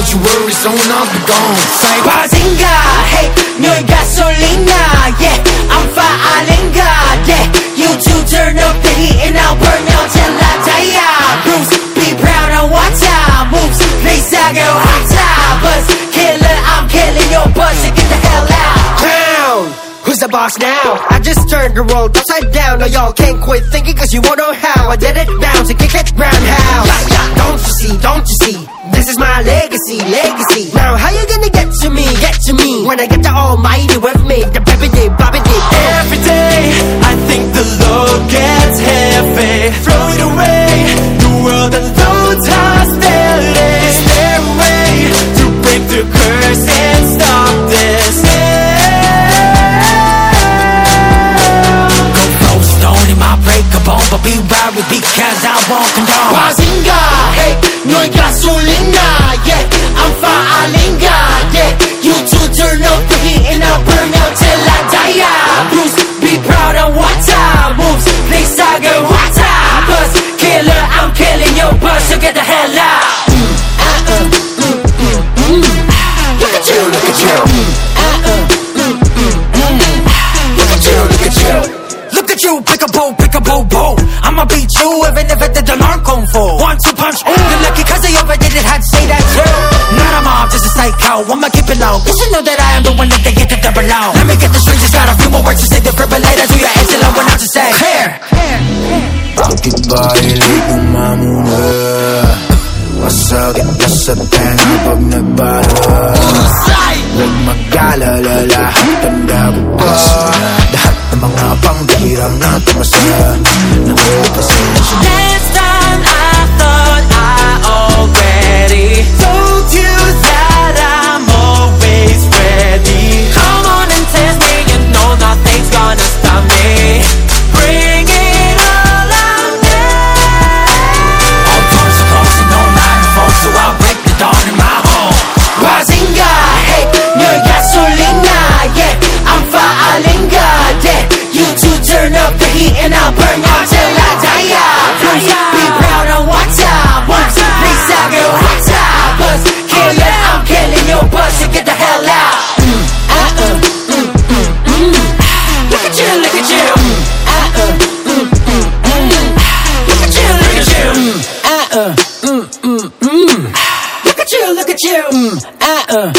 what you worry so I'll be gone. Say 바라진가 Hey no gasolina. Yeah I'm fine 아닌가 Yeah. You two turn up the heat, and I'll burn out till I die. Bruce be proud on what time. Moves Please I go hot time Buzz killer I'm killing your buzz and get the hell out. Crown, Who's the boss now? I just turned the world upside down. Now y'all can't quit thinking cause you won't know how. I did it bounce and kick it roundhouse yeah, Don't you see, don't you see? This is my life legacy, legacy. Now how you gonna get to me, get to me? When I get the almighty with me, the baby day, baby day. Every day, I think the load gets heavy. Throw it away, the world and loads are staring. It's their way to break the curse and stop this. Go slow, slowly, my bone, but be wary because I won't condone. Bazinga, hey, no hay gasolina, yeah. I'ma keep it low. Cause you know that I am the one that they get to double low. Let me get the strings, just got a few more words to say. the Defibrillator to your engine, I want out to say. Clear. Bakit ba hilig mong mamuna? Masakit na sa tenga pag nagbaha Huwag mag-alala, lahat tanda ko pa Lahat and I'll burn out till I die. Bruce, be proud of what I want. Please I get what I buzz. Killer, I'm killing your buzz, so get the hell out. Mm, mm, mm. Look at you, look at you. Uh, uh. Look at you, look at you. Look at you, look at you. Uh, uh,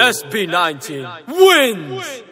SB19 wins!